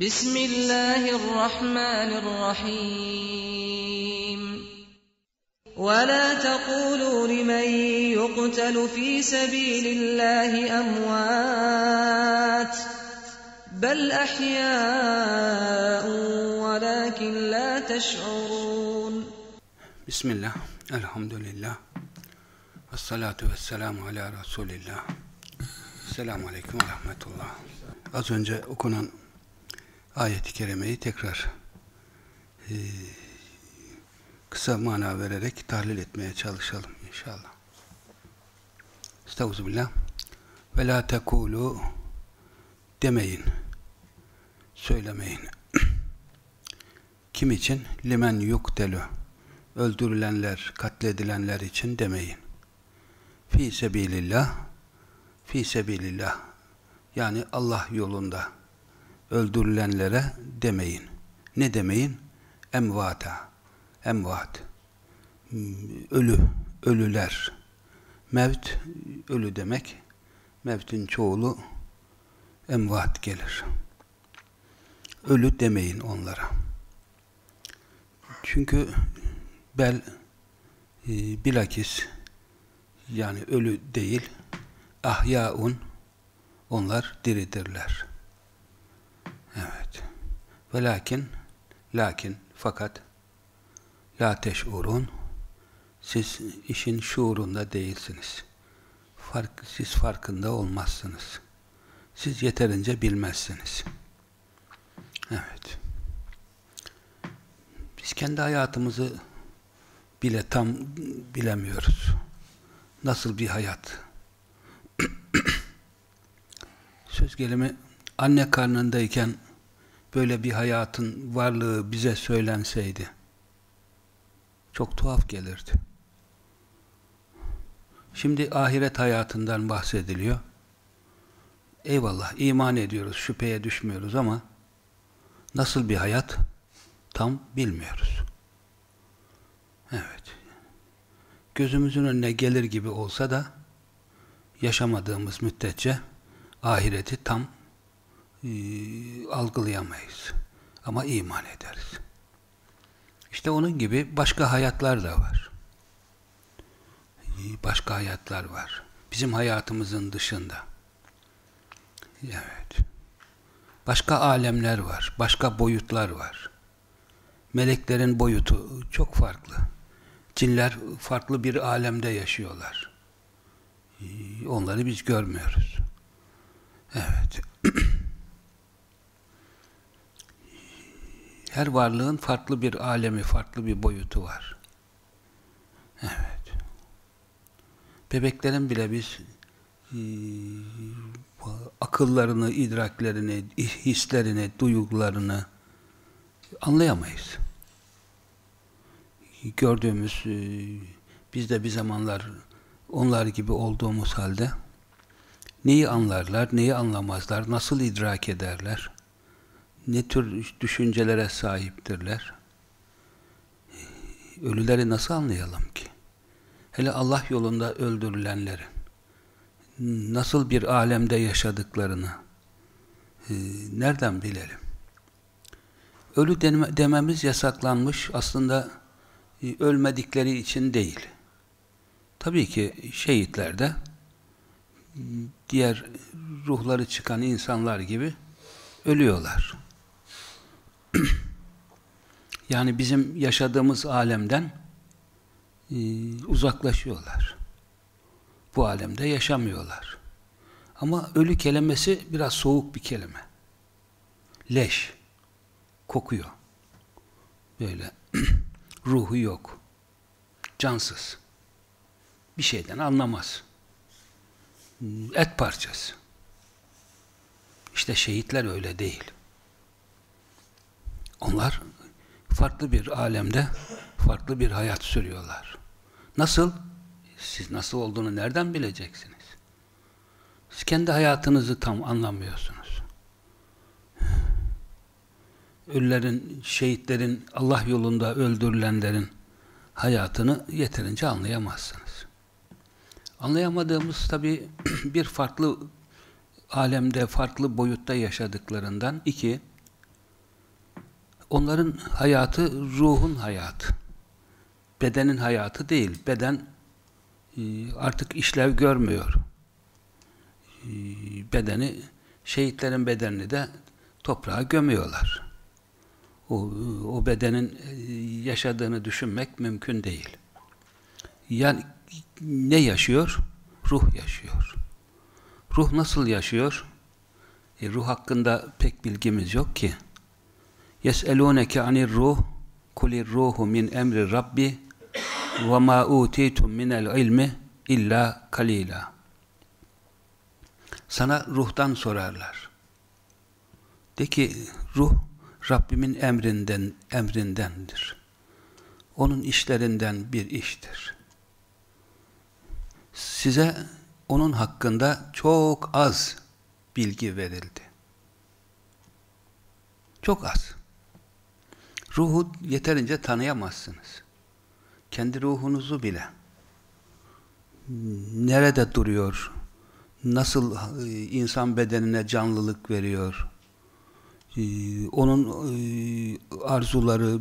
Bismillahirrahmanirrahim ولا تقولوا لمن يقتل في سبيل الله أموات بل أحياء ولكن لا تشعرون. بسم الله الحمد لله والصلاة والسلام على Resulillah Selamun Aleyküm ve Rahmetullah Az önce okunan ayet-i kerimeyi tekrar e, kısa mana vererek tahlil etmeye çalışalım inşallah. Estağfirullah. Ve la tekulu demeyin. Söylemeyin. Kim için? Limen yuktelu. Öldürülenler, katledilenler için demeyin. Fi sebilillah. Fi sebilillah. Yani Allah yolunda öldürülenlere demeyin. Ne demeyin? Emvata. Emvat. Ölü, ölüler. Mevt, ölü demek mevtin çoğulu emvat gelir. Ölü demeyin onlara. Çünkü bel e, bilakis yani ölü değil ahyaun onlar diridirler evet ve lakin lakin fakat La teş'urun siz işin şuurunda değilsiniz. Fark, siz farkında olmazsınız. Siz yeterince bilmezsiniz. Evet. Biz kendi hayatımızı bile tam bilemiyoruz. Nasıl bir hayat? Söz gelimi anne karnındayken böyle bir hayatın varlığı bize söylenseydi çok tuhaf gelirdi. Şimdi ahiret hayatından bahsediliyor. Eyvallah iman ediyoruz, şüpheye düşmüyoruz ama nasıl bir hayat tam bilmiyoruz. Evet. Gözümüzün önüne gelir gibi olsa da yaşamadığımız müddetçe ahireti tam e, algılayamayız. Ama iman ederiz. İşte onun gibi başka hayatlar da var. Başka hayatlar var. Bizim hayatımızın dışında. Evet. Başka alemler var. Başka boyutlar var. Meleklerin boyutu çok farklı. Cinler farklı bir alemde yaşıyorlar. Onları biz görmüyoruz. Evet. Her varlığın farklı bir alemi, farklı bir boyutu var. Evet. Bebeklerin bile biz e, akıllarını, idraklerini, hislerini, duygularını anlayamayız. Gördüğümüz, e, biz de bir zamanlar onlar gibi olduğumuz halde neyi anlarlar, neyi anlamazlar, nasıl idrak ederler? Ne tür düşüncelere sahiptirler? Ölüleri nasıl anlayalım ki? Hele Allah yolunda öldürülenlerin nasıl bir alemde yaşadıklarını e, nereden bilelim? Ölü dememiz yasaklanmış aslında e, ölmedikleri için değil. Tabii ki şehitlerde diğer ruhları çıkan insanlar gibi ölüyorlar. yani bizim yaşadığımız alemden e, uzaklaşıyorlar. Bu alemde yaşamıyorlar. Ama ölü kelimesi biraz soğuk bir kelime. Leş. Kokuyor. Böyle. Ruhu yok. Cansız. Bir şeyden anlamaz. Et parçası. İşte şehitler öyle değil. Onlar farklı bir alemde farklı bir hayat sürüyorlar. Nasıl? Siz nasıl olduğunu nereden bileceksiniz? Siz kendi hayatınızı tam anlamıyorsunuz. Ölülerin, şehitlerin, Allah yolunda öldürülenlerin hayatını yeterince anlayamazsınız. Anlayamadığımız tabi bir farklı alemde, farklı boyutta yaşadıklarından iki, onların hayatı ruhun hayatı. Bedenin hayatı değil. Beden e, artık işlev görmüyor. E, bedeni, şehitlerin bedenini de toprağa gömüyorlar. O, o bedenin e, yaşadığını düşünmek mümkün değil. Yani ne yaşıyor? Ruh yaşıyor. Ruh nasıl yaşıyor? E, ruh hakkında pek bilgimiz yok ki yeselûneke anir ruh kulir ruhu min emri rabbi ve ma utitum minel ilmi illa kalila sana ruhtan sorarlar. De ki ruh Rabbimin emrinden emrindendir. Onun işlerinden bir iştir. Size onun hakkında çok az bilgi verildi. Çok az. Ruhu yeterince tanıyamazsınız. Kendi ruhunuzu bile. Nerede duruyor? Nasıl e, insan bedenine canlılık veriyor? E, onun e, arzuları,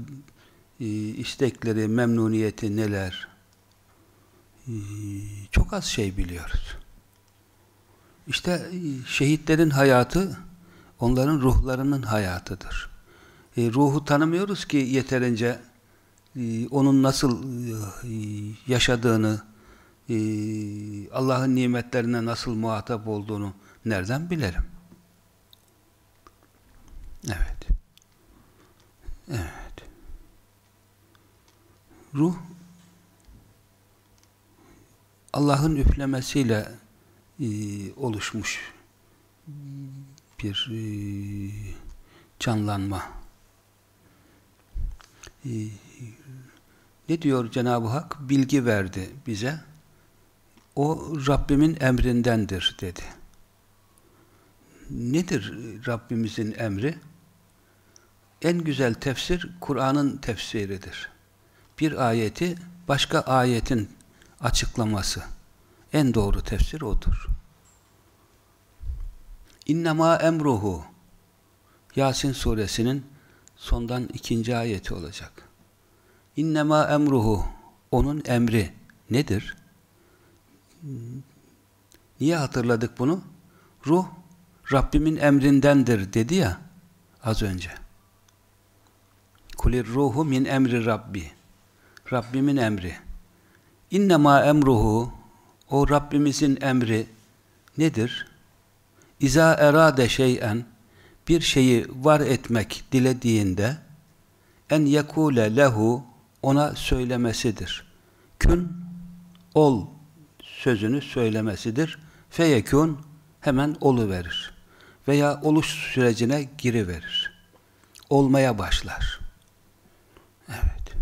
istekleri, memnuniyeti neler? Çok az şey biliyoruz. İşte şehitlerin hayatı onların ruhlarının hayatıdır. E, ruhu tanımıyoruz ki yeterince e, onun nasıl e, yaşadığını, e, Allah'ın nimetlerine nasıl muhatap olduğunu nereden bilerim? Evet. Evet. Ruh Allah'ın üflemesiyle e, oluşmuş bir e, canlanma. E, ne diyor Cenab-ı Hak? Bilgi verdi bize. O Rabbimin emrindendir dedi. Nedir Rabbimizin emri? En güzel tefsir Kur'an'ın tefsiridir. Bir ayeti başka ayetin açıklaması. En doğru tefsir odur. İnnemâ emruhu Yasin suresinin sondan ikinci ayeti olacak. İnnemâ emruhu onun emri nedir? Niye hatırladık bunu? Ruh Rabbimin emrindendir dedi ya az önce. Kulir ruhu min emri Rabbi. Rabbimin emri. İnnemâ emruhu o Rabbimizin emri nedir? İza erade şeyen bir şeyi var etmek dilediğinde en yekule lehu ona söylemesidir. Kün ol sözünü söylemesidir. Feyekun hemen olu verir. Veya oluş sürecine giriverir. Olmaya başlar. Evet.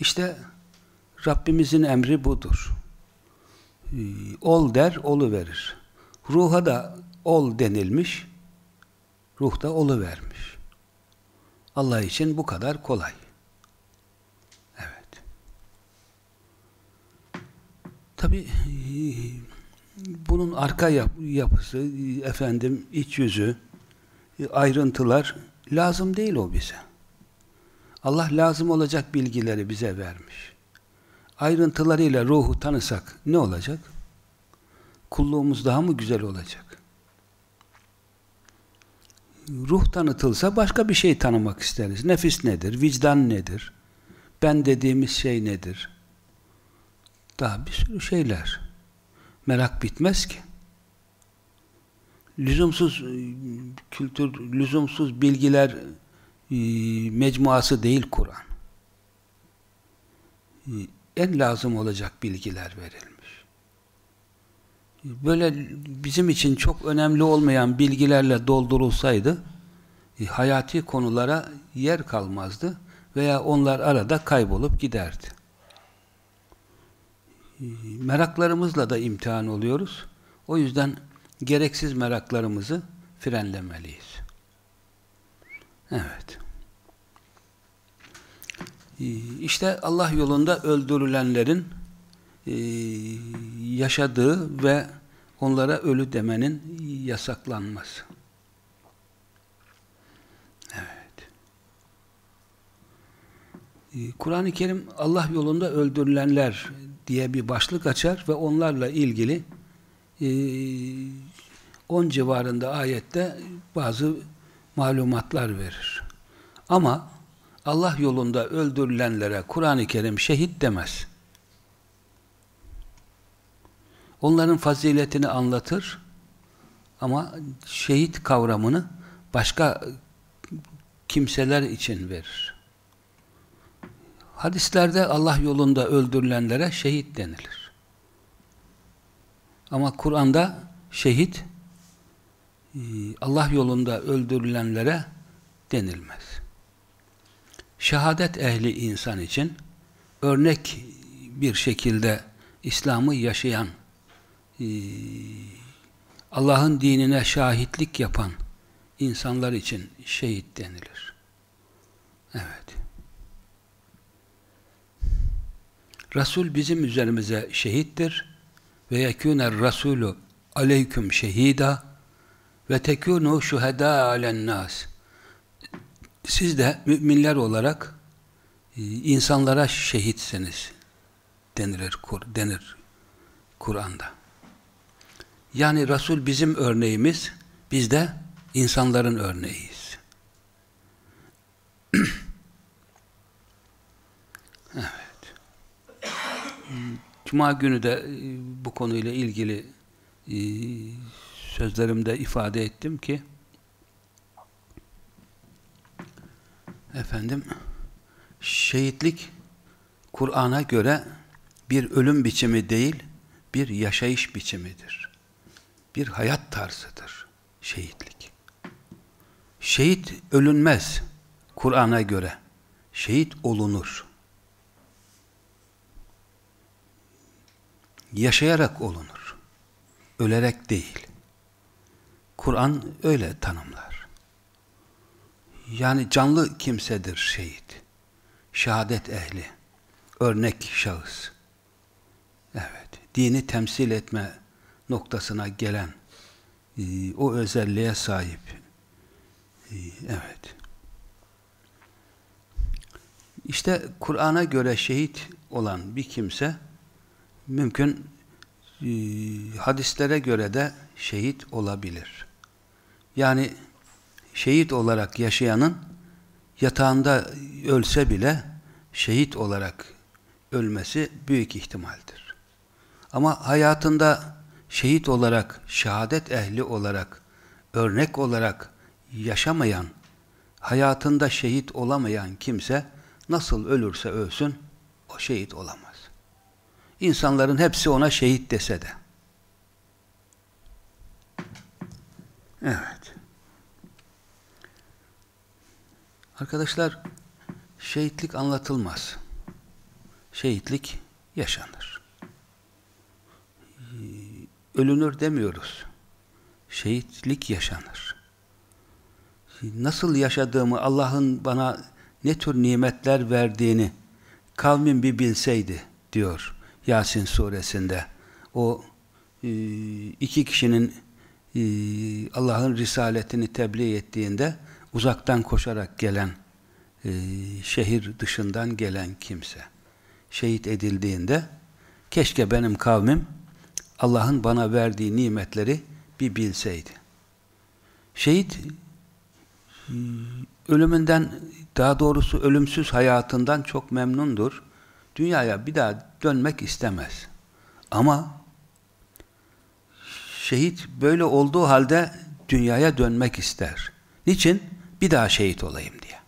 İşte Rabbimizin emri budur. Ee, ol der, olu verir. Ruha da ol denilmiş, ruh da olu vermiş. Allah için bu kadar kolay. Evet. Tabi bunun arka yap yapısı, efendim iç yüzü, ayrıntılar lazım değil o bize. Allah lazım olacak bilgileri bize vermiş. Ayrıntılarıyla ruhu tanısak ne olacak? kulluğumuz daha mı güzel olacak? Ruh tanıtılsa başka bir şey tanımak isteriz. Nefis nedir? Vicdan nedir? Ben dediğimiz şey nedir? Daha bir sürü şeyler. Merak bitmez ki. Lüzumsuz e, kültür, lüzumsuz bilgiler e, mecmuası değil Kur'an. E, en lazım olacak bilgiler verilmiş böyle bizim için çok önemli olmayan bilgilerle doldurulsaydı e, hayati konulara yer kalmazdı veya onlar arada kaybolup giderdi. E, meraklarımızla da imtihan oluyoruz. O yüzden gereksiz meraklarımızı frenlemeliyiz. Evet. E, işte Allah yolunda öldürülenlerin yaşadığı ve onlara ölü demenin yasaklanması. Ee, Kur'an-ı Kerim Allah yolunda öldürülenler diye bir başlık açar ve onlarla ilgili e, 10 civarında ayette bazı malumatlar verir. Ama Allah yolunda öldürülenlere Kur'an-ı Kerim şehit demez. Onların faziletini anlatır ama şehit kavramını başka kimseler için verir. Hadislerde Allah yolunda öldürülenlere şehit denilir. Ama Kur'an'da şehit e, Allah yolunda öldürülenlere denilmez. Şehadet ehli insan için örnek bir şekilde İslam'ı yaşayan Allah'ın dinine şahitlik yapan insanlar için şehit denilir. Evet. Resul bizim üzerimize şehittir ve yekûner Rasulü aleyküm şehida ve tekûnû şuhedâ alennâs siz de müminler olarak e, insanlara şehitsiniz denilir, denir Kur'an'da. Yani Resul bizim örneğimiz, biz de insanların örneğiyiz. evet. Cuma günü de e, bu konuyla ilgili e, sözlerimde ifade ettim ki efendim şehitlik Kur'an'a göre bir ölüm biçimi değil bir yaşayış biçimidir. Bir hayat tarzıdır şehitlik. Şehit ölünmez Kur'an'a göre. Şehit olunur. yaşayarak olunur. Ölerek değil. Kur'an öyle tanımlar. Yani canlı kimsedir şehit. Şehadet ehli. Örnek şahıs. Evet. Dini temsil etme noktasına gelen e, o özelliğe sahip. E, evet. İşte Kur'an'a göre şehit olan bir kimse mümkün e, hadislere göre de şehit olabilir. Yani şehit olarak yaşayanın yatağında ölse bile şehit olarak ölmesi büyük ihtimaldir. Ama hayatında şehit olarak, şehadet ehli olarak, örnek olarak yaşamayan, hayatında şehit olamayan kimse nasıl ölürse ölsün o şehit olamaz. İnsanların hepsi ona şehit dese de. Evet. Arkadaşlar, şehitlik anlatılmaz. Şehitlik yaşanır. Ölünür demiyoruz. Şehitlik yaşanır. Nasıl yaşadığımı, Allah'ın bana ne tür nimetler verdiğini kavmin bir bilseydi diyor Yasin suresinde o e, iki kişinin e, Allah'ın risaletini tebliğ ettiğinde uzaktan koşarak gelen e, şehir dışından gelen kimse şehit edildiğinde keşke benim kavmim Allah'ın bana verdiği nimetleri bir bilseydi. Şehit ölümünden daha doğrusu ölümsüz hayatından çok memnundur dünyaya bir daha dönmek istemez. Ama şehit böyle olduğu halde dünyaya dönmek ister. Niçin? Bir daha şehit olayım diye.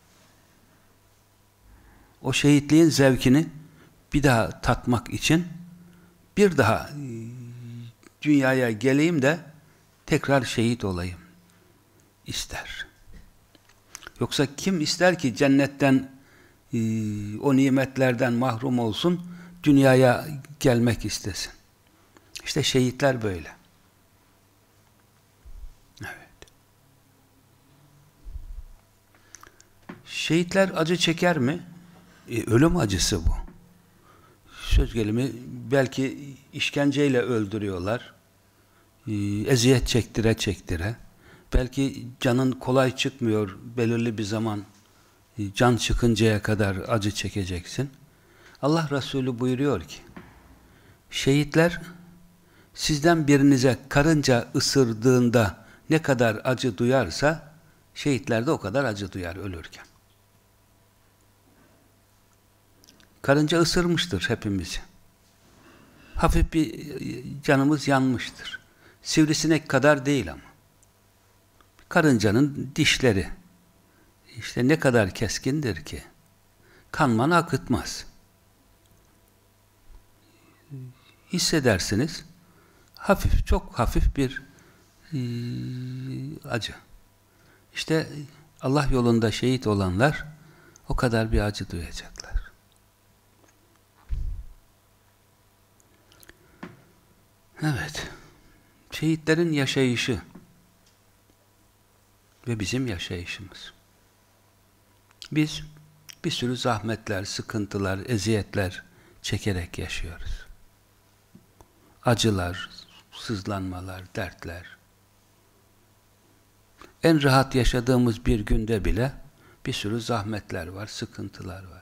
O şehitliğin zevkini bir daha tatmak için bir daha e, dünyaya geleyim de tekrar şehit olayım ister. Yoksa kim ister ki cennetten e, o nimetlerden mahrum olsun, dünyaya gelmek istesin. İşte şehitler böyle. Evet. Şehitler acı çeker mi? E, ölüm acısı bu. Söz gelimi belki işkenceyle öldürüyorlar. E, eziyet çektire çektire. Belki canın kolay çıkmıyor belirli bir zaman e, can çıkıncaya kadar acı çekeceksin. Allah Resulü buyuruyor ki şehitler sizden birinize karınca ısırdığında ne kadar acı duyarsa şehitler de o kadar acı duyar ölürken. Karınca ısırmıştır hepimizi. Hafif bir canımız yanmıştır. Sivrisinek kadar değil ama. Karıncanın dişleri işte ne kadar keskindir ki kanmanı akıtmaz. Hissedersiniz hafif, çok hafif bir e, acı. İşte Allah yolunda şehit olanlar o kadar bir acı duyacaklar. Evet. Şehitlerin yaşayışı ve bizim yaşayışımız. Biz bir sürü zahmetler, sıkıntılar, eziyetler çekerek yaşıyoruz. Acılar, sızlanmalar, dertler. En rahat yaşadığımız bir günde bile bir sürü zahmetler var, sıkıntılar var.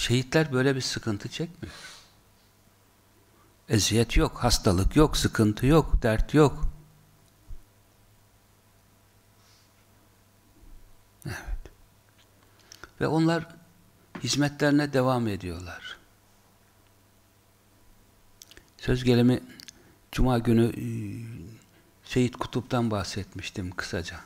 Şehitler böyle bir sıkıntı çekmiyor. Eziyet yok, hastalık yok, sıkıntı yok, dert yok. Evet. Ve onlar hizmetlerine devam ediyorlar. Söz gelimi Cuma günü e, Seyit Kutup'tan bahsetmiştim kısaca.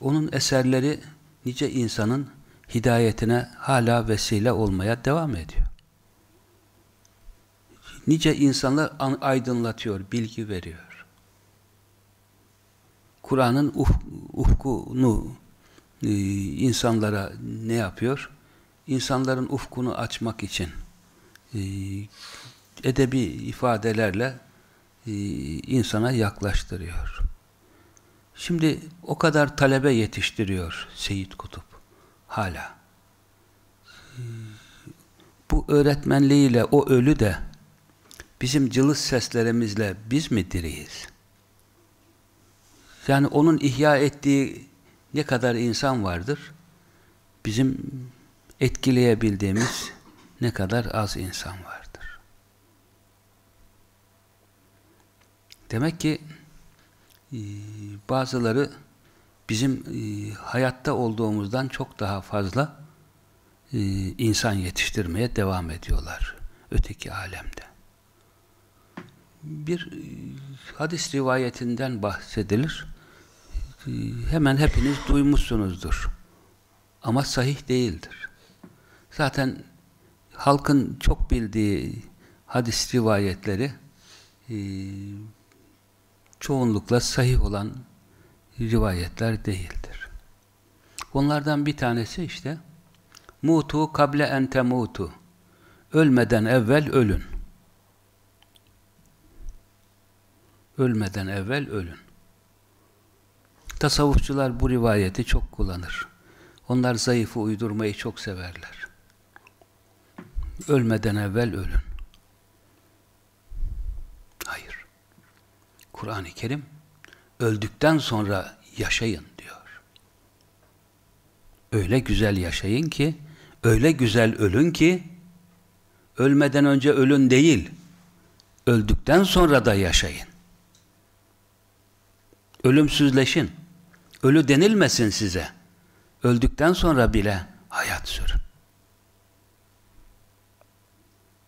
Onun eserleri nice insanın hidayetine hala vesile olmaya devam ediyor. Nice insanlar aydınlatıyor, bilgi veriyor. Kur'an'ın uf, ufkunu e, insanlara ne yapıyor? İnsanların ufkunu açmak için e, edebi ifadelerle e, insana yaklaştırıyor. Şimdi o kadar talebe yetiştiriyor Seyit Kutup hala. Bu öğretmenliğiyle o ölü de bizim cılız seslerimizle biz mi diriyiz? Yani onun ihya ettiği ne kadar insan vardır? Bizim etkileyebildiğimiz ne kadar az insan vardır. Demek ki e, bazıları bizim e, hayatta olduğumuzdan çok daha fazla e, insan yetiştirmeye devam ediyorlar öteki alemde. Bir hadis rivayetinden bahsedilir. Hemen hepiniz duymuşsunuzdur. Ama sahih değildir. Zaten halkın çok bildiği hadis rivayetleri e, çoğunlukla sahih olan rivayetler değildir. Onlardan bir tanesi işte mutu kable en temutu ölmeden evvel ölün. Ölmeden evvel ölün. Tasavvufçular bu rivayeti çok kullanır. Onlar zayıfı uydurmayı çok severler. Ölmeden evvel ölün. Hayır. Kur'an-ı Kerim öldükten sonra yaşayın diyor. Öyle güzel yaşayın ki, öyle güzel ölün ki, ölmeden önce ölün değil, öldükten sonra da yaşayın. Ölümsüzleşin. Ölü denilmesin size. Öldükten sonra bile hayat sürün.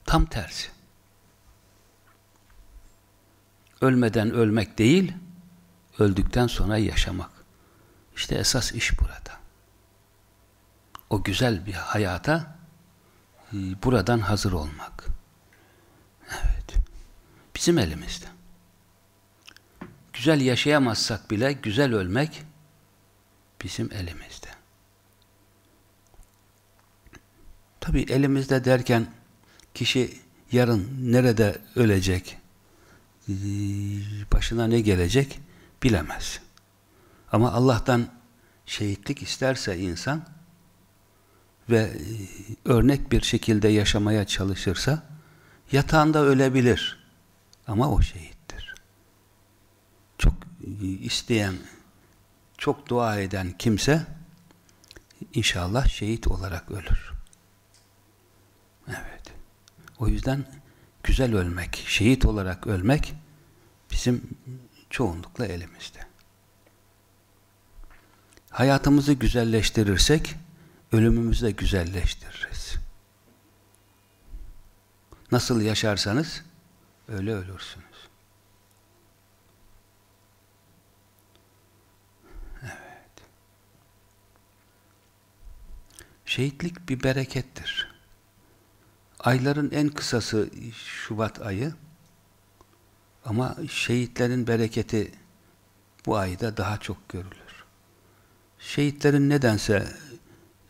Tam tersi. Ölmeden ölmek değil, öldükten sonra yaşamak. İşte esas iş burada. O güzel bir hayata e, buradan hazır olmak. Evet. Bizim elimizde. güzel yaşayamazsak bile güzel ölmek bizim elimizde. Tabi elimizde derken kişi yarın nerede ölecek, başına ne gelecek bilemez. Ama Allah'tan şehitlik isterse insan ve örnek bir şekilde yaşamaya çalışırsa yatağında ölebilir. Ama o şehittir. Çok isteyen, çok dua eden kimse inşallah şehit olarak ölür. Evet. O yüzden güzel ölmek, şehit olarak ölmek bizim çoğunlukla elimizde. Hayatımızı güzelleştirirsek ölümümüzü de güzelleştiririz. Nasıl yaşarsanız öyle ölürsünüz. Evet. Şehitlik bir berekettir. Ayların en kısası Şubat ayı ama şehitlerin bereketi bu ayda daha çok görülür. Şehitlerin nedense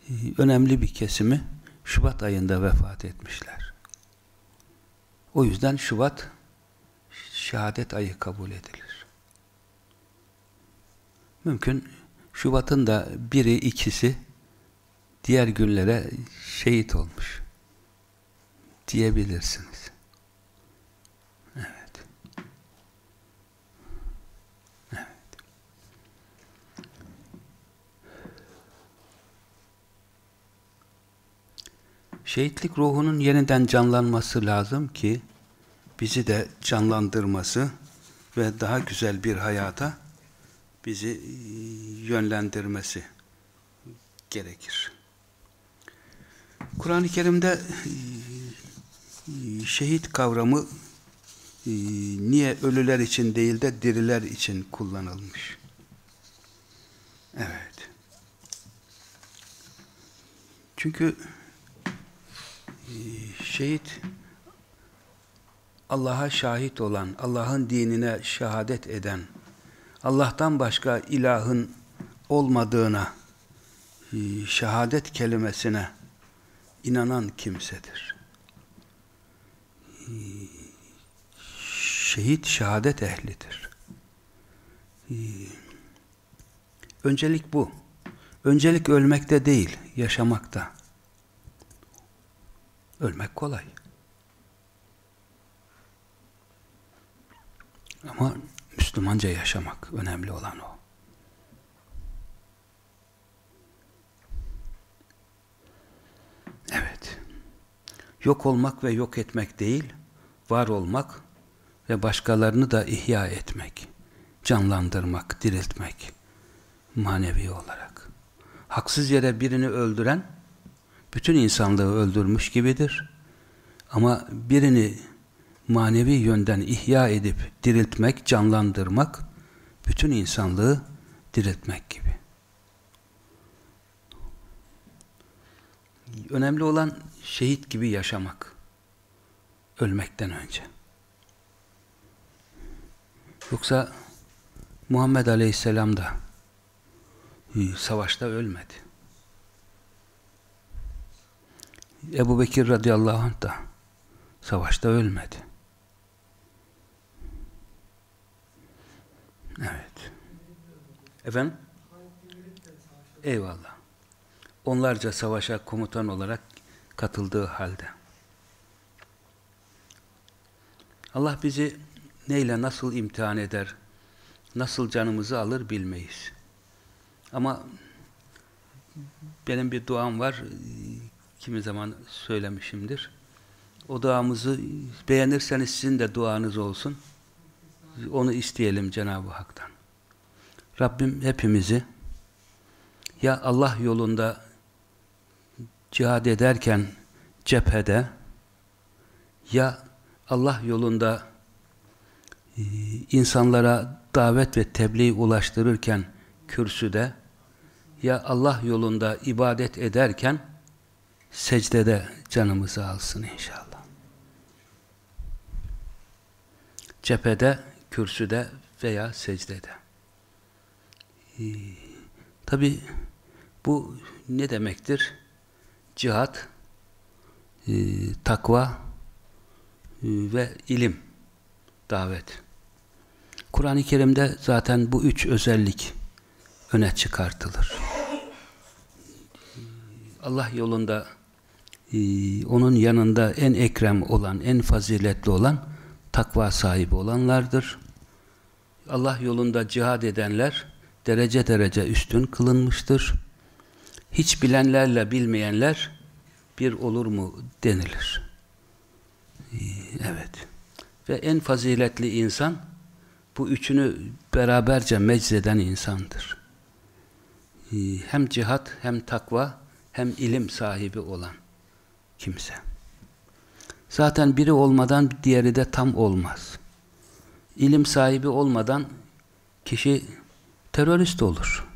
e, önemli bir kesimi Şubat ayında vefat etmişler. O yüzden Şubat şehadet ayı kabul edilir. Mümkün Şubat'ın da biri ikisi diğer günlere şehit olmuş diyebilirsiniz. Şehitlik ruhunun yeniden canlanması lazım ki bizi de canlandırması ve daha güzel bir hayata bizi e, yönlendirmesi gerekir. Kur'an-ı Kerim'de e, şehit kavramı e, niye ölüler için değil de diriler için kullanılmış. Evet. Çünkü şehit Allah'a şahit olan, Allah'ın dinine şehadet eden, Allah'tan başka ilahın olmadığına, e, şehadet kelimesine inanan kimsedir. E, şehit şehadet ehlidir. E, öncelik bu. Öncelik ölmekte değil, yaşamakta. Ölmek kolay. Ama Müslümanca yaşamak önemli olan o. Evet. Yok olmak ve yok etmek değil, var olmak ve başkalarını da ihya etmek, canlandırmak, diriltmek manevi olarak. Haksız yere birini öldüren bütün insanlığı öldürmüş gibidir. Ama birini manevi yönden ihya edip diriltmek, canlandırmak, bütün insanlığı diriltmek gibi. Önemli olan şehit gibi yaşamak. Ölmekten önce. Yoksa Muhammed Aleyhisselam da e, savaşta ölmedi. Ebu Bekir radıyallahu anh da savaşta ölmedi. Evet. Efendim? Eyvallah. Onlarca savaşa komutan olarak katıldığı halde. Allah bizi neyle nasıl imtihan eder, nasıl canımızı alır bilmeyiz. Ama benim bir duam var, kimi zaman söylemişimdir. O duamızı beğenirseniz sizin de duanız olsun. Onu isteyelim Cenab-ı Hak'tan. Rabbim hepimizi ya Allah yolunda cihad ederken cephede ya Allah yolunda e, insanlara davet ve tebliğ ulaştırırken kürsüde ya Allah yolunda ibadet ederken secdede canımızı alsın inşallah. Cephede, kürsüde veya secdede. Ee, Tabi bu ne demektir? Cihat, e, takva e, ve ilim, davet. Kur'an-ı Kerim'de zaten bu üç özellik öne çıkartılır. Allah yolunda e, onun yanında en ekrem olan, en faziletli olan takva sahibi olanlardır. Allah yolunda cihad edenler derece derece üstün kılınmıştır. Hiç bilenlerle bilmeyenler bir olur mu denilir. Ee, evet. Ve en faziletli insan bu üçünü beraberce meczeden insandır. Ee, hem cihat, hem takva, hem ilim sahibi olan kimse. Zaten biri olmadan diğeri de tam olmaz. İlim sahibi olmadan kişi terörist olur.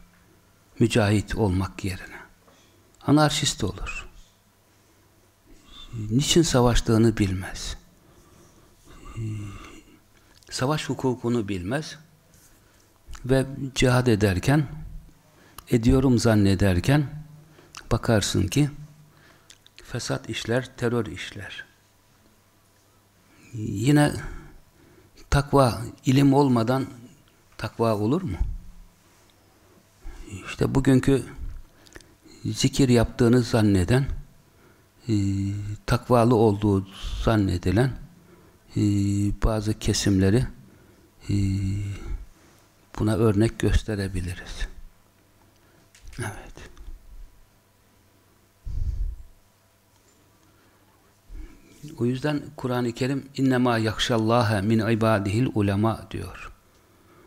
Mücahit olmak yerine. Anarşist olur. Niçin savaştığını bilmez. Savaş hukukunu bilmez. Ve cihad ederken, ediyorum zannederken, bakarsın ki, fesat işler, terör işler. Yine takva, ilim olmadan takva olur mu? İşte bugünkü zikir yaptığını zanneden, e, takvalı olduğu zannedilen e, bazı kesimleri e, buna örnek gösterebiliriz. Evet. O yüzden Kur'an-ı Kerim innema yakşallâhe min ibadihil ulema diyor.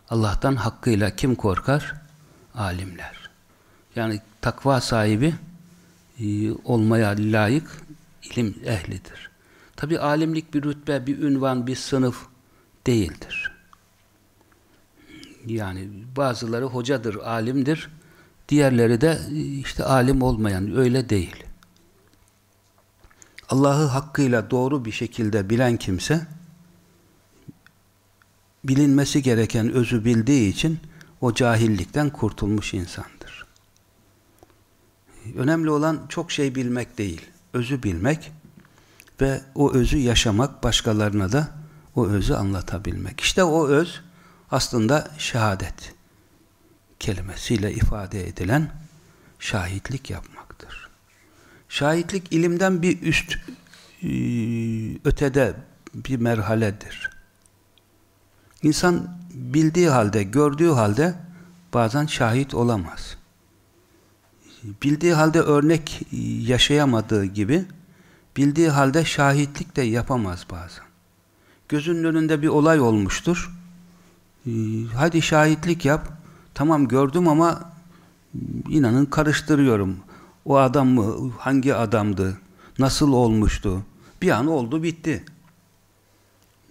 Allah'tan hakkıyla kim korkar? Alimler. Yani takva sahibi e, olmaya layık ilim ehlidir. Tabi alimlik bir rütbe, bir ünvan, bir sınıf değildir. Yani bazıları hocadır, alimdir. Diğerleri de e, işte alim olmayan, öyle değil. Allah'ı hakkıyla doğru bir şekilde bilen kimse bilinmesi gereken özü bildiği için o cahillikten kurtulmuş insandır. Önemli olan çok şey bilmek değil, özü bilmek ve o özü yaşamak, başkalarına da o özü anlatabilmek. İşte o öz aslında şehadet kelimesiyle ifade edilen şahitlik yapmaktır. Şahitlik ilimden bir üst e, ötede bir merhaledir. İnsan bildiği halde, gördüğü halde bazen şahit olamaz. Bildiği halde örnek yaşayamadığı gibi bildiği halde şahitlik de yapamaz bazen. Gözünün önünde bir olay olmuştur. Ee, hadi şahitlik yap. Tamam gördüm ama inanın karıştırıyorum. O adam mı? Hangi adamdı? Nasıl olmuştu? Bir an oldu bitti.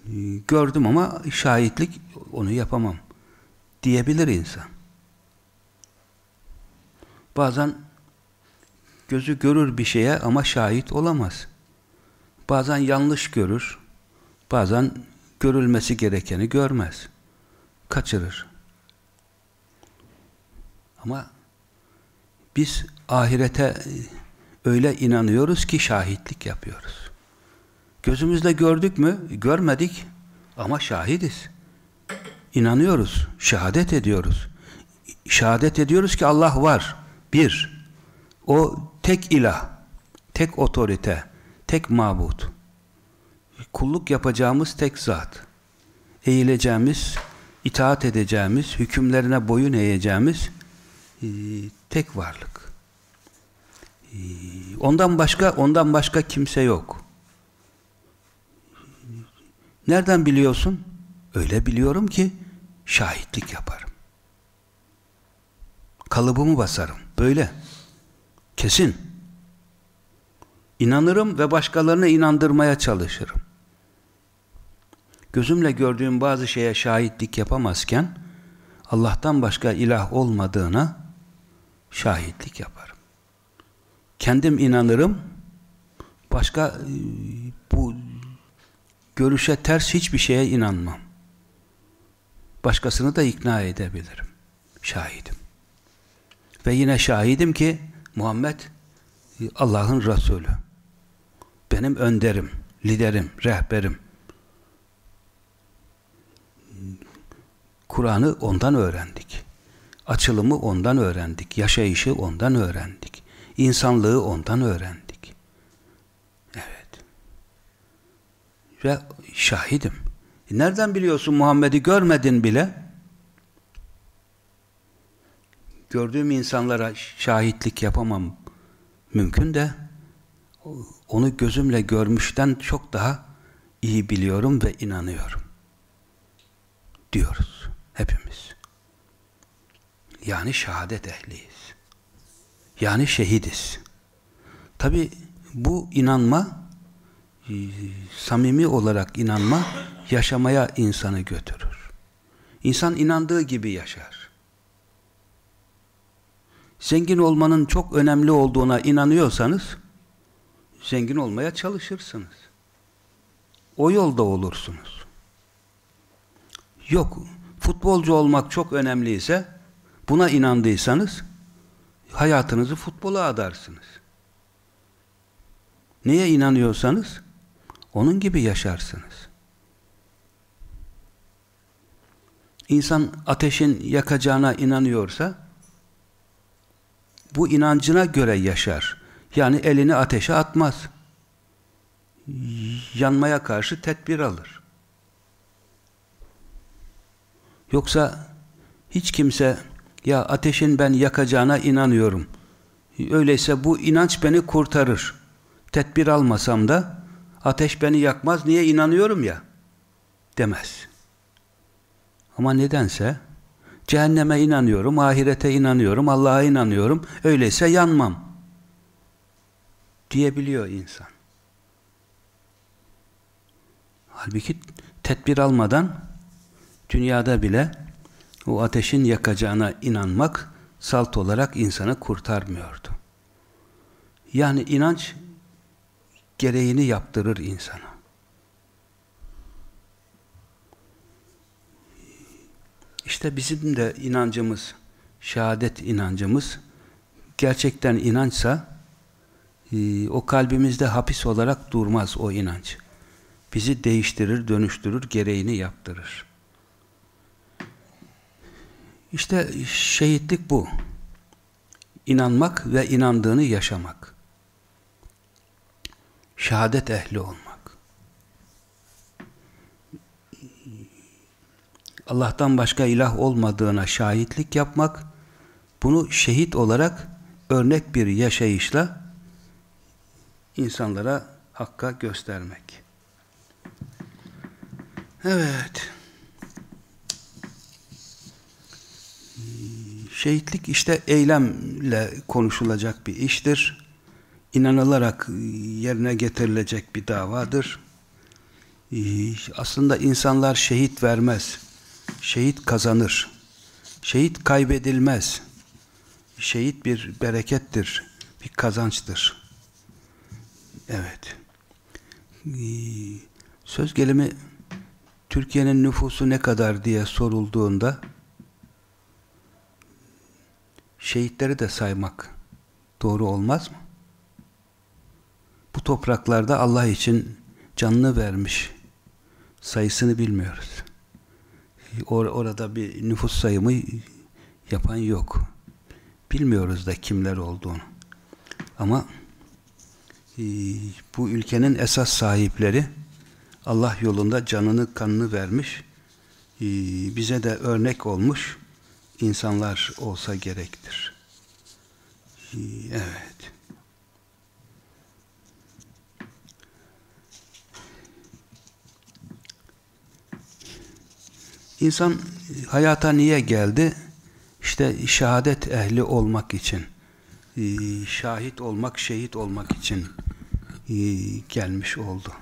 Ee, gördüm ama şahitlik onu yapamam diyebilir insan. Bazen gözü görür bir şeye ama şahit olamaz. Bazen yanlış görür, bazen görülmesi gerekeni görmez. Kaçırır. Ama biz ahirete öyle inanıyoruz ki şahitlik yapıyoruz. Gözümüzle gördük mü? Görmedik ama şahidiz. İnanıyoruz, şehadet ediyoruz. Şehadet ediyoruz ki Allah var. Bir, o tek ilah, tek otorite, tek mabut. Kulluk yapacağımız tek zat. Eğileceğimiz, itaat edeceğimiz, hükümlerine boyun eğeceğimiz e, tek varlık. E, ondan başka, ondan başka kimse yok. Nereden biliyorsun? Öyle biliyorum ki şahitlik yaparım. Kalıbımı basarım. Böyle. Kesin. İnanırım ve başkalarını inandırmaya çalışırım. Gözümle gördüğüm bazı şeye şahitlik yapamazken Allah'tan başka ilah olmadığına şahitlik yaparım. Kendim inanırım. Başka e, bu görüşe ters hiçbir şeye inanmam. Başkasını da ikna edebilirim. Şahidim. Ve yine şahidim ki Muhammed Allah'ın Resulü. Benim önderim, liderim, rehberim. Kur'an'ı ondan öğrendik. Açılımı ondan öğrendik. Yaşayışı ondan öğrendik. İnsanlığı ondan öğrendik. Evet. Ve şahidim. Nereden biliyorsun Muhammed'i görmedin bile? Gördüğüm insanlara şahitlik yapamam mümkün de onu gözümle görmüşten çok daha iyi biliyorum ve inanıyorum. Diyoruz hepimiz. Yani şehadet ehliyiz. Yani şehidiz. Tabi bu inanma e, samimi olarak inanma yaşamaya insanı götürür. İnsan inandığı gibi yaşar. Zengin olmanın çok önemli olduğuna inanıyorsanız zengin olmaya çalışırsınız. O yolda olursunuz. Yok, futbolcu olmak çok önemliyse buna inandıysanız hayatınızı futbola adarsınız. Neye inanıyorsanız onun gibi yaşarsınız. İnsan ateşin yakacağına inanıyorsa bu inancına göre yaşar. Yani elini ateşe atmaz. Yanmaya karşı tedbir alır. Yoksa hiç kimse ya ateşin ben yakacağına inanıyorum. Öyleyse bu inanç beni kurtarır. Tedbir almasam da ateş beni yakmaz niye inanıyorum ya demez. Ama nedense cehenneme inanıyorum, ahirete inanıyorum, Allah'a inanıyorum. Öyleyse yanmam diyebiliyor insan. Halbuki tedbir almadan dünyada bile o ateşin yakacağına inanmak salt olarak insanı kurtarmıyordu. Yani inanç gereğini yaptırır insana. İşte bizim de inancımız, şehadet inancımız gerçekten inançsa e, o kalbimizde hapis olarak durmaz o inanç. Bizi değiştirir, dönüştürür, gereğini yaptırır. İşte şehitlik bu. İnanmak ve inandığını yaşamak. Şehadet ehli olmak. Allah'tan başka ilah olmadığına şahitlik yapmak, bunu şehit olarak örnek bir yaşayışla insanlara hakka göstermek. Evet. Şehitlik işte eylemle konuşulacak bir iştir. İnanılarak yerine getirilecek bir davadır. Aslında insanlar şehit vermez. Şehit kazanır. Şehit kaybedilmez. Şehit bir berekettir, bir kazançtır. Evet. Söz gelimi Türkiye'nin nüfusu ne kadar diye sorulduğunda şehitleri de saymak doğru olmaz mı? Bu topraklarda Allah için canını vermiş sayısını bilmiyoruz. Or orada bir nüfus sayımı yapan yok. Bilmiyoruz da kimler olduğunu. Ama e, bu ülkenin esas sahipleri Allah yolunda canını kanını vermiş e, bize de örnek olmuş insanlar olsa gerektir. Evet. İnsan hayata niye geldi? İşte şehadet ehli olmak için, e, şahit olmak, şehit olmak için e, gelmiş oldu.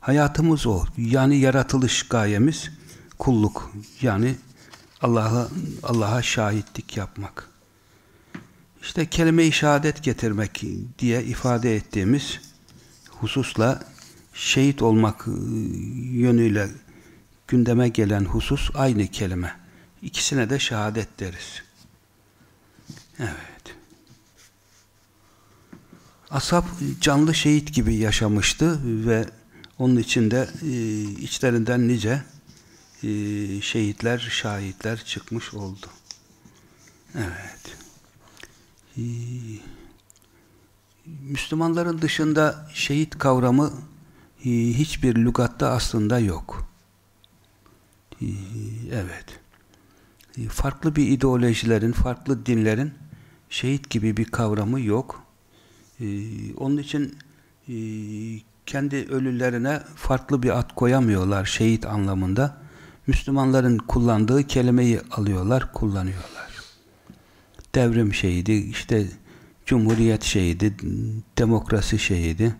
Hayatımız o. Yani yaratılış gayemiz kulluk. Yani Allah'a Allah'a şahitlik yapmak. İşte kelime-i şehadet getirmek diye ifade ettiğimiz hususla şehit olmak e, yönüyle gündeme gelen husus aynı kelime. İkisine de şehadet deriz. Evet. Ashab canlı şehit gibi yaşamıştı ve onun içinde e, içlerinden nice şehitler, şahitler çıkmış oldu. Evet. E, Müslümanların dışında şehit kavramı e, hiçbir lügatta aslında yok. Evet. Farklı bir ideolojilerin, farklı dinlerin şehit gibi bir kavramı yok. Onun için kendi ölülerine farklı bir ad koyamıyorlar şehit anlamında. Müslümanların kullandığı kelimeyi alıyorlar, kullanıyorlar. Devrim şehidi, işte Cumhuriyet şehidi, demokrasi şehidi,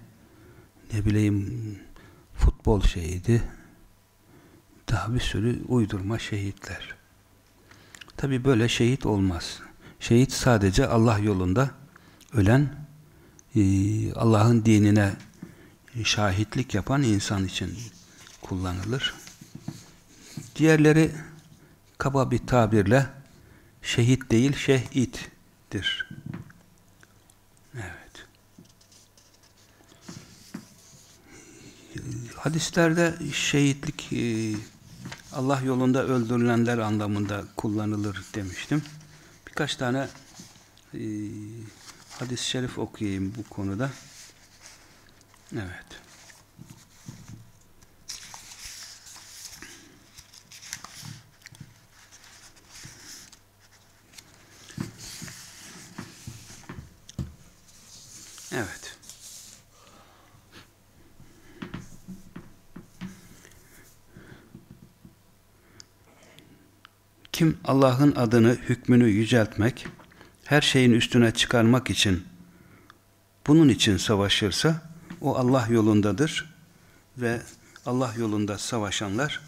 ne bileyim futbol şehidi, daha bir sürü uydurma şehitler. Tabi böyle şehit olmaz. Şehit sadece Allah yolunda ölen, e, Allah'ın dinine şahitlik yapan insan için kullanılır. Diğerleri kaba bir tabirle şehit değil şehittir. Evet. Hadislerde şehitlik e, Allah yolunda öldürülenler anlamında kullanılır demiştim. Birkaç tane e, hadis-i şerif okuyayım bu konuda. Evet. Evet. Kim Allah'ın adını, hükmünü yüceltmek, her şeyin üstüne çıkarmak için, bunun için savaşırsa, o Allah yolundadır ve Allah yolunda savaşanlar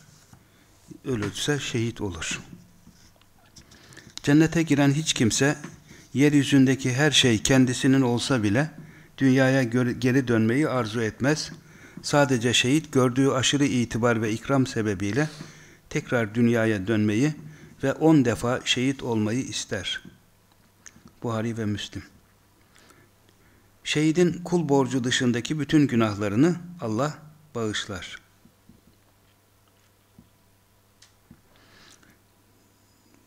ölürse şehit olur. Cennete giren hiç kimse yeryüzündeki her şey kendisinin olsa bile dünyaya geri dönmeyi arzu etmez. Sadece şehit gördüğü aşırı itibar ve ikram sebebiyle tekrar dünyaya dönmeyi ve on defa şehit olmayı ister. Buhari ve Müslim. Şehidin kul borcu dışındaki bütün günahlarını Allah bağışlar.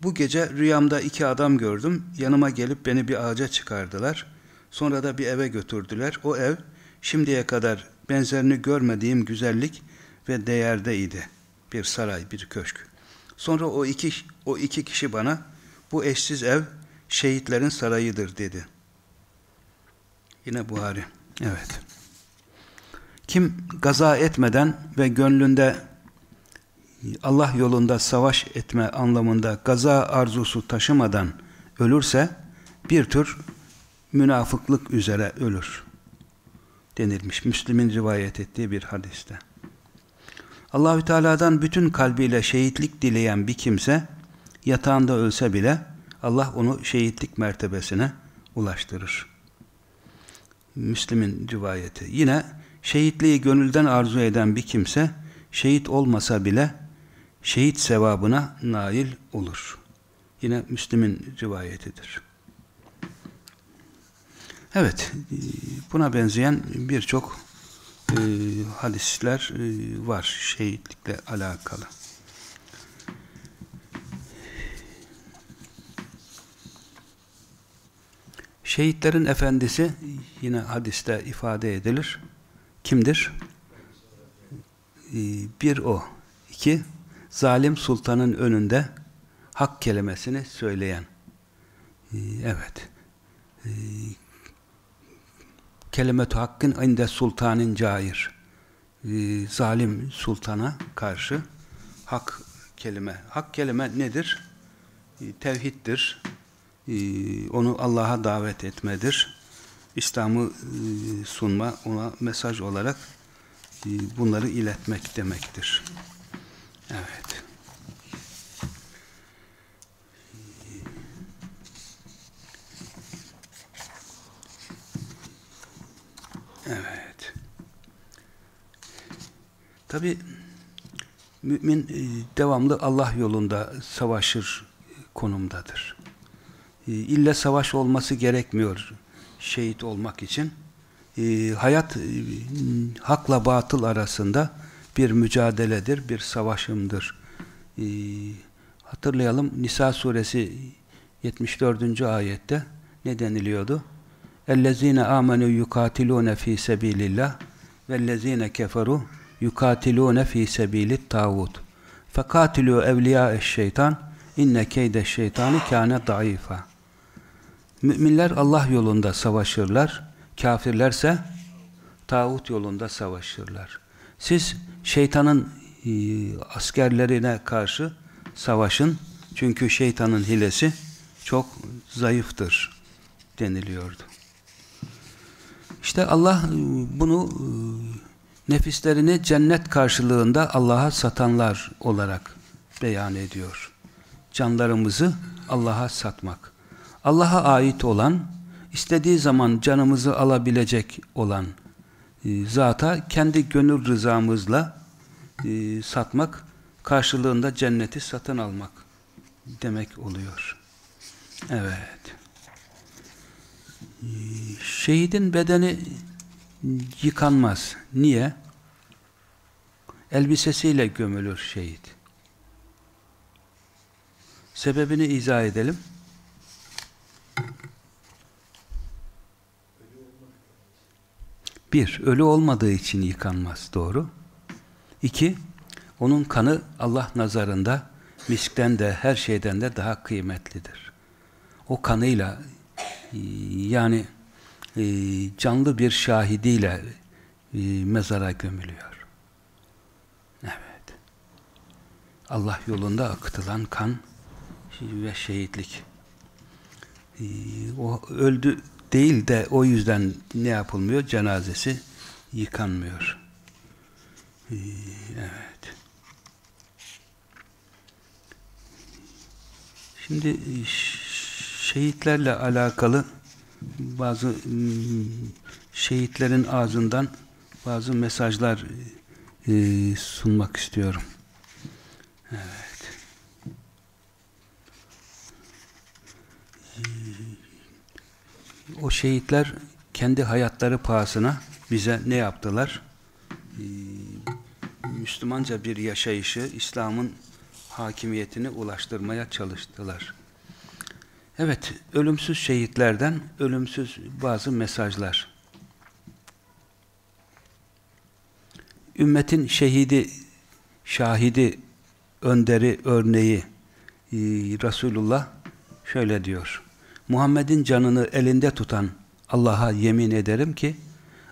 Bu gece rüyamda iki adam gördüm. Yanıma gelip beni bir ağaca çıkardılar. Sonra da bir eve götürdüler. O ev şimdiye kadar benzerini görmediğim güzellik ve değerdeydi. Bir saray, bir köşk. Sonra o iki, o iki kişi bana bu eşsiz ev şehitlerin sarayıdır dedi. Yine Buhari. Evet. Kim gaza etmeden ve gönlünde Allah yolunda savaş etme anlamında gaza arzusu taşımadan ölürse bir tür münafıklık üzere ölür denilmiş. Müslim'in rivayet ettiği bir hadiste. Allahü Teala'dan bütün kalbiyle şehitlik dileyen bir kimse yatağında ölse bile Allah onu şehitlik mertebesine ulaştırır. Müslim'in rivayeti. Yine şehitliği gönülden arzu eden bir kimse şehit olmasa bile şehit sevabına nail olur. Yine Müslim'in rivayetidir. Evet, buna benzeyen birçok e, hadisler e, var şehitlikle alakalı. Şehitlerin efendisi yine hadiste ifade edilir. Kimdir? Ee, bir o. iki zalim sultanın önünde hak kelimesini söyleyen. Ee, evet. Kelimetu hakkın inde sultanın cair. Zalim sultana karşı hak kelime. Hak kelime nedir? Tevhiddir ee, onu Allah'a davet etmedir. İslam'ı e, sunma, ona mesaj olarak e, bunları iletmek demektir. Evet. Evet. Tabi Mümin e, devamlı Allah yolunda savaşır konumdadır. E, ille savaş olması gerekmiyor şehit olmak için. E, hayat hakla batıl arasında bir mücadeledir, bir savaşımdır. Hatırlayalım Nisa suresi 74. ayette ne deniliyordu? اَلَّذ۪ينَ آمَنُوا يُقَاتِلُونَ ف۪ي سَب۪يلِ اللّٰهِ وَالَّذ۪ينَ كَفَرُوا yukatilune fi sebilit tağut. Fekatilu evliya şeytan inne keyde şeytani kâne daifa. Müminler Allah yolunda savaşırlar. Kafirlerse tağut yolunda savaşırlar. Siz şeytanın e, askerlerine karşı savaşın. Çünkü şeytanın hilesi çok zayıftır deniliyordu. İşte Allah e, bunu e, nefislerini cennet karşılığında Allah'a satanlar olarak beyan ediyor. Canlarımızı Allah'a satmak. Allah'a ait olan, istediği zaman canımızı alabilecek olan e, zata kendi gönül rızamızla e, satmak, karşılığında cenneti satın almak demek oluyor. Evet. Şehidin bedeni yıkanmaz. Niye? Elbisesiyle gömülür şehit. Sebebini izah edelim. Bir, ölü olmadığı için yıkanmaz. Doğru. İki, onun kanı Allah nazarında miskten de her şeyden de daha kıymetlidir. O kanıyla yani e, canlı bir şahidiyle e, mezara gömülüyor. Evet. Allah yolunda akıtılan kan ve şehitlik. E, o öldü değil de o yüzden ne yapılmıyor? Cenazesi yıkanmıyor. Evet. Şimdi şehitlerle alakalı bazı ıı, şehitlerin ağzından bazı mesajlar e, sunmak istiyorum. Evet. O şehitler kendi hayatları pahasına bize ne yaptılar? Müslümanca bir yaşayışı, İslam'ın hakimiyetini ulaştırmaya çalıştılar. Evet, ölümsüz şehitlerden ölümsüz bazı mesajlar. Ümmetin şehidi, şahidi, önderi, örneği e, Resulullah şöyle diyor. Muhammed'in canını elinde tutan Allah'a yemin ederim ki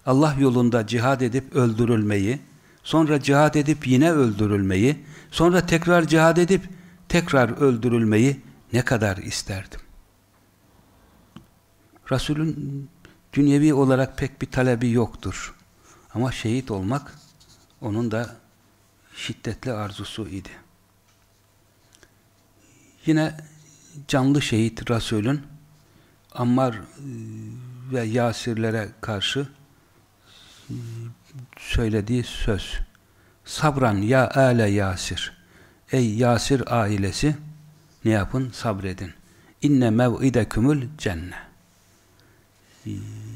Allah yolunda cihad edip öldürülmeyi, sonra cihad edip yine öldürülmeyi, sonra tekrar cihad edip tekrar öldürülmeyi ne kadar isterdim. Resulün dünyevi olarak pek bir talebi yoktur. Ama şehit olmak onun da şiddetli arzusu idi. Yine canlı şehit Resulün Ammar e, ve Yasirlere karşı e, söylediği söz. Sabran ya ale Yasir. Ey Yasir ailesi ne yapın? Sabredin. İnne mev'idekümül cennet.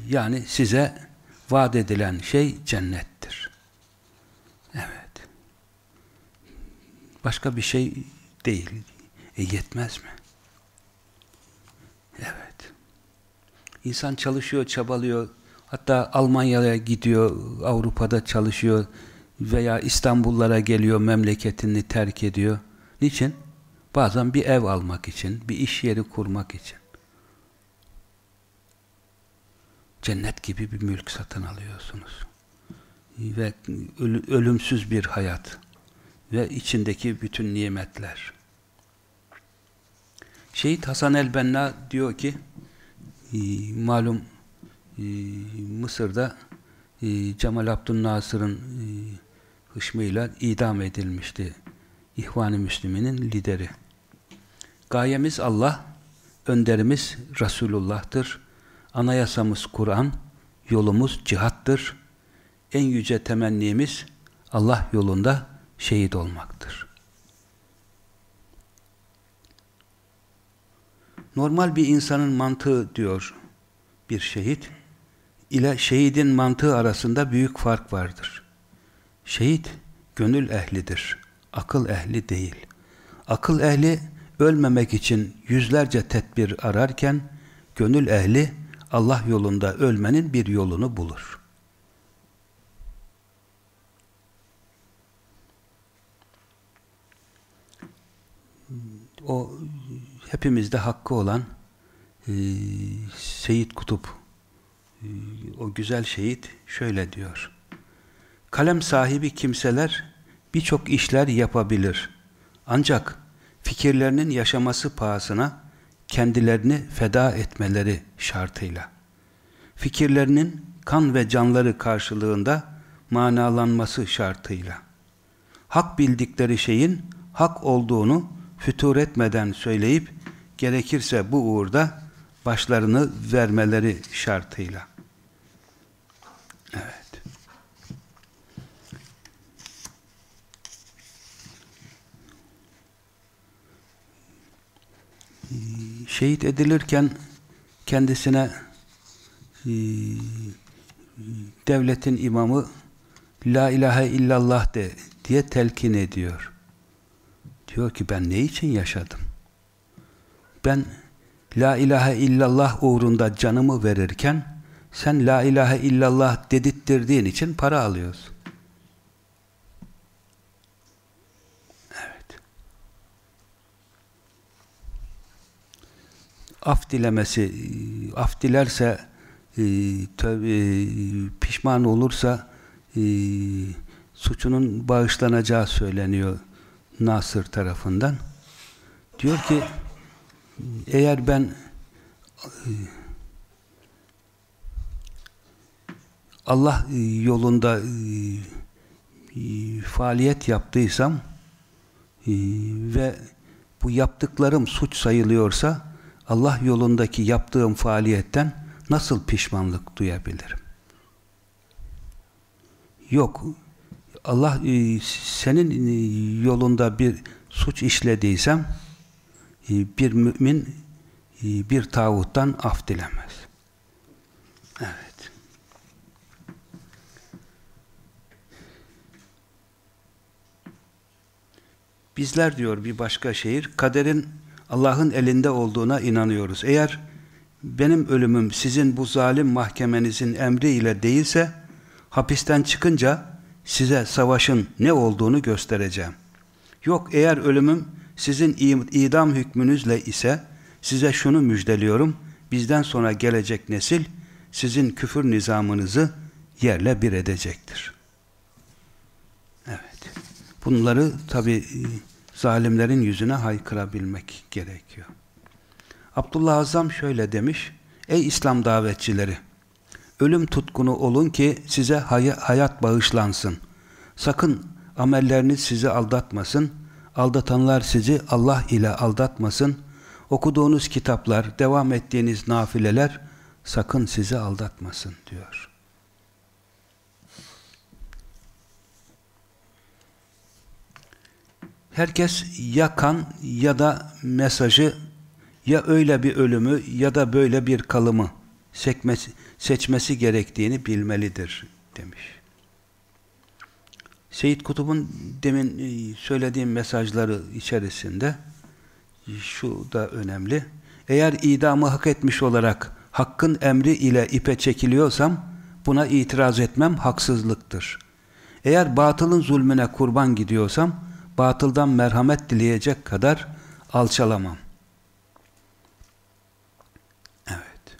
Yani size vaat edilen şey cennettir. Evet. Başka bir şey değil. E yetmez mi? Evet. İnsan çalışıyor, çabalıyor. Hatta Almanya'ya gidiyor, Avrupa'da çalışıyor veya İstanbullara geliyor, memleketini terk ediyor. Niçin? Bazen bir ev almak için, bir iş yeri kurmak için. Cennet gibi bir mülk satın alıyorsunuz. Ve ölümsüz bir hayat ve içindeki bütün nimetler. Şehit Hasan el-Benna diyor ki e, malum e, Mısır'da e, Cemal Abdülnasır'ın hışmıyla idam edilmişti. İhvan-ı Müslümin'in lideri. Gayemiz Allah, önderimiz Resulullah'tır Anayasamız Kur'an, yolumuz cihattır. En yüce temennimiz Allah yolunda şehit olmaktır. Normal bir insanın mantığı diyor bir şehit ile şehidin mantığı arasında büyük fark vardır. Şehit gönül ehlidir. Akıl ehli değil. Akıl ehli ölmemek için yüzlerce tedbir ararken gönül ehli Allah yolunda ölmenin bir yolunu bulur. O hepimizde hakkı olan e, Seyit Kutup e, o güzel şehit şöyle diyor. Kalem sahibi kimseler birçok işler yapabilir. Ancak fikirlerinin yaşaması pahasına kendilerini feda etmeleri şartıyla. Fikirlerinin kan ve canları karşılığında manalanması şartıyla. Hak bildikleri şeyin hak olduğunu fütur etmeden söyleyip gerekirse bu uğurda başlarını vermeleri şartıyla. Evet. Şehit edilirken kendisine e, devletin imamı La ilahe illallah de diye telkin ediyor. Diyor ki ben ne için yaşadım? Ben La ilahe illallah uğrunda canımı verirken sen La ilahe illallah dedittirdiğin için para alıyorsun. Af dilemesi, af dilerse e, tövbe, e, pişman olursa e, suçunun bağışlanacağı söyleniyor Nasır tarafından. Diyor ki eğer ben e, Allah yolunda e, faaliyet yaptıysam ve bu yaptıklarım suç sayılıyorsa Allah yolundaki yaptığım faaliyetten nasıl pişmanlık duyabilirim? Yok. Allah e, senin e, yolunda bir suç işlediysem e, bir mümin bir tağuttan af dilemez. Evet. Bizler diyor bir başka şehir, kaderin Allah'ın elinde olduğuna inanıyoruz. Eğer benim ölümüm sizin bu zalim mahkemenizin emri ile değilse, hapisten çıkınca size savaşın ne olduğunu göstereceğim. Yok eğer ölümüm sizin idam hükmünüzle ise size şunu müjdeliyorum. Bizden sonra gelecek nesil sizin küfür nizamınızı yerle bir edecektir. Evet. Bunları tabi zalimlerin yüzüne haykırabilmek gerekiyor. Abdullah Azam şöyle demiş. Ey İslam davetçileri! Ölüm tutkunu olun ki size hay hayat bağışlansın. Sakın amelleriniz sizi aldatmasın. Aldatanlar sizi Allah ile aldatmasın. Okuduğunuz kitaplar, devam ettiğiniz nafileler sakın sizi aldatmasın diyor. Herkes ya kan ya da mesajı ya öyle bir ölümü ya da böyle bir kalımı seçmesi, seçmesi gerektiğini bilmelidir demiş. Seyit Kutub'un demin e, söylediğim mesajları içerisinde şu da önemli. Eğer idamı hak etmiş olarak hakkın emri ile ipe çekiliyorsam buna itiraz etmem haksızlıktır. Eğer batılın zulmüne kurban gidiyorsam batıldan merhamet dileyecek kadar alçalamam. Evet.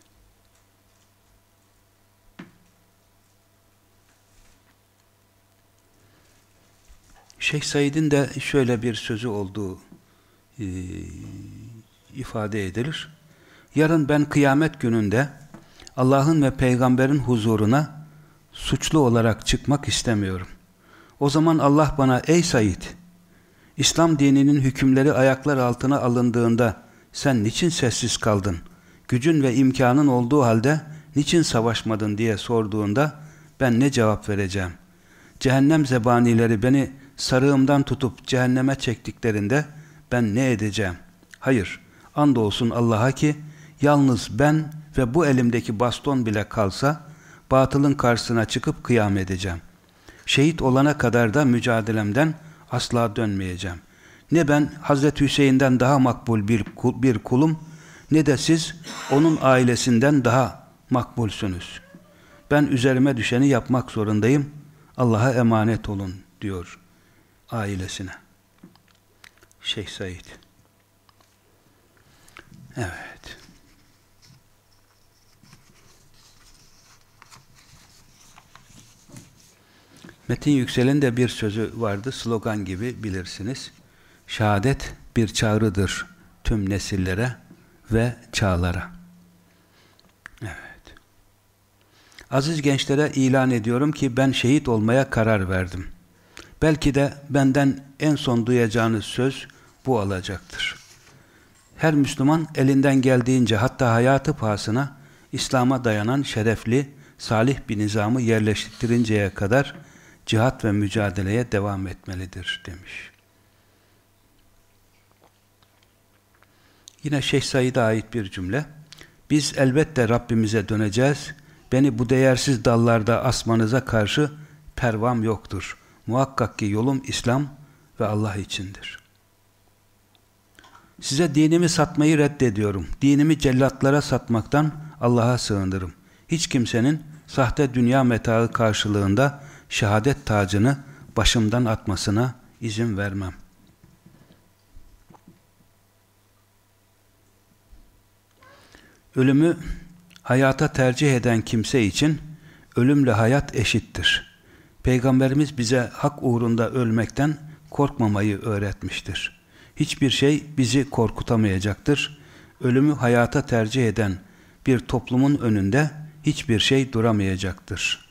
Şeyh Said'in de şöyle bir sözü olduğu e, ifade edilir. Yarın ben kıyamet gününde Allah'ın ve peygamberin huzuruna suçlu olarak çıkmak istemiyorum. O zaman Allah bana ey Said İslam dininin hükümleri ayaklar altına alındığında sen niçin sessiz kaldın? Gücün ve imkanın olduğu halde niçin savaşmadın diye sorduğunda ben ne cevap vereceğim? Cehennem zebanileri beni sarığımdan tutup cehenneme çektiklerinde ben ne edeceğim? Hayır, andolsun Allah'a ki yalnız ben ve bu elimdeki baston bile kalsa batılın karşısına çıkıp kıyam edeceğim. Şehit olana kadar da mücadelemden asla dönmeyeceğim. Ne ben Hazreti Hüseyin'den daha makbul bir, kul, bir kulum ne de siz onun ailesinden daha makbulsünüz. Ben üzerime düşeni yapmak zorundayım. Allah'a emanet olun diyor ailesine. Şeyh Said. Evet. Metin Yüksel'in de bir sözü vardı, slogan gibi bilirsiniz. Şehadet bir çağrıdır tüm nesillere ve çağlara. Evet. Aziz gençlere ilan ediyorum ki ben şehit olmaya karar verdim. Belki de benden en son duyacağınız söz bu olacaktır. Her Müslüman elinden geldiğince hatta hayatı pahasına İslam'a dayanan şerefli, salih bir nizamı yerleştirinceye kadar cihat ve mücadeleye devam etmelidir demiş. Yine Şeyh Said'e ait bir cümle. Biz elbette Rabbimize döneceğiz. Beni bu değersiz dallarda asmanıza karşı pervam yoktur. Muhakkak ki yolum İslam ve Allah içindir. Size dinimi satmayı reddediyorum. Dinimi cellatlara satmaktan Allah'a sığınırım. Hiç kimsenin sahte dünya metaı karşılığında şehadet tacını başımdan atmasına izin vermem. Ölümü hayata tercih eden kimse için ölümle hayat eşittir. Peygamberimiz bize hak uğrunda ölmekten korkmamayı öğretmiştir. Hiçbir şey bizi korkutamayacaktır. Ölümü hayata tercih eden bir toplumun önünde hiçbir şey duramayacaktır.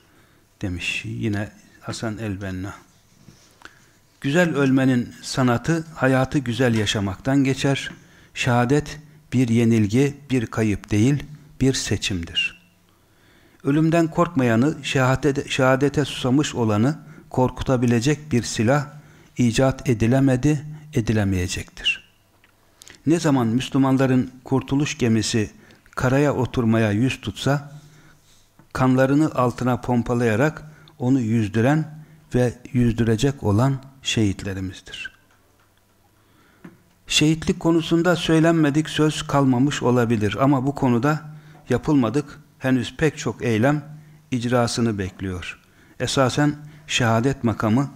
Demiş yine Hasan el-Benna. Güzel ölmenin sanatı hayatı güzel yaşamaktan geçer. Şehadet bir yenilgi, bir kayıp değil, bir seçimdir. Ölümden korkmayanı, şehadete, şehadete susamış olanı korkutabilecek bir silah icat edilemedi, edilemeyecektir. Ne zaman Müslümanların kurtuluş gemisi karaya oturmaya yüz tutsa, kanlarını altına pompalayarak onu yüzdüren ve yüzdürecek olan şehitlerimizdir. Şehitlik konusunda söylenmedik söz kalmamış olabilir ama bu konuda yapılmadık henüz pek çok eylem icrasını bekliyor. Esasen şehadet makamı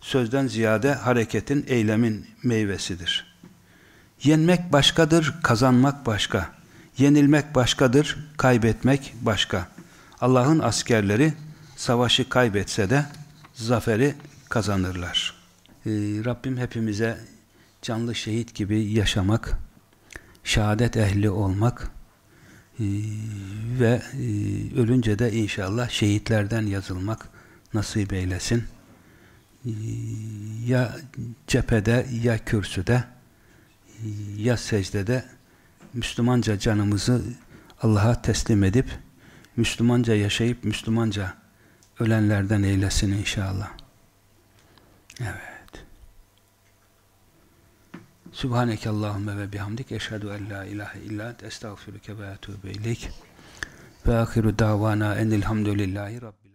sözden ziyade hareketin, eylemin meyvesidir. Yenmek başkadır, kazanmak başka. Yenilmek başkadır, kaybetmek başka. Allah'ın askerleri savaşı kaybetse de zaferi kazanırlar. Ee, Rabbim hepimize canlı şehit gibi yaşamak, şehadet ehli olmak e, ve e, ölünce de inşallah şehitlerden yazılmak nasip eylesin. E, ya cephede ya kürsüde ya secdede Müslümanca canımızı Allah'a teslim edip Müslümanca yaşayıp Müslümanca ölenlerden eylesin inşallah. Evet. Subhaneke Allahümme ve bihamdik eşhedü en la ilahe illa estağfiruke ve etûbü ileyk ve ahiru davana enilhamdülillahi rabbi